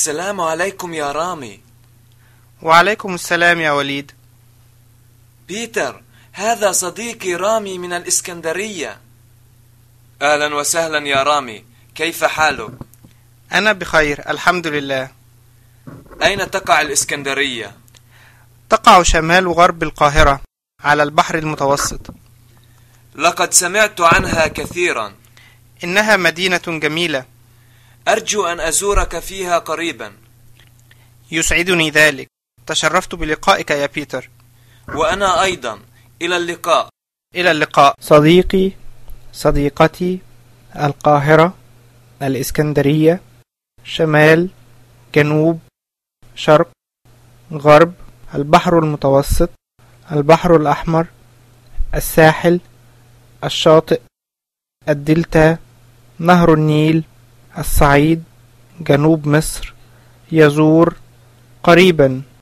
السلام عليكم يا رامي. وعليكم السلام يا وليد. بيتر هذا صديقي رامي من الإسكندرية. أهلا وسهلا يا رامي. كيف حالك؟ أنا بخير الحمد لله. أين تقع الإسكندرية؟ تقع شمال وغرب القاهرة على البحر المتوسط. لقد سمعت عنها كثيرا. إنها مدينة جميلة. أرجو أن أزورك فيها قريبا. يسعدني ذلك. تشرفت بلقائك يا بيتر. وأنا أيضا. إلى اللقاء. إلى اللقاء. صديقي صديقتي القاهرة الإسكندرية شمال جنوب شرق غرب البحر المتوسط البحر الأحمر الساحل الشاطئ الدلتا نهر النيل الصعيد جنوب مصر يزور قريبا.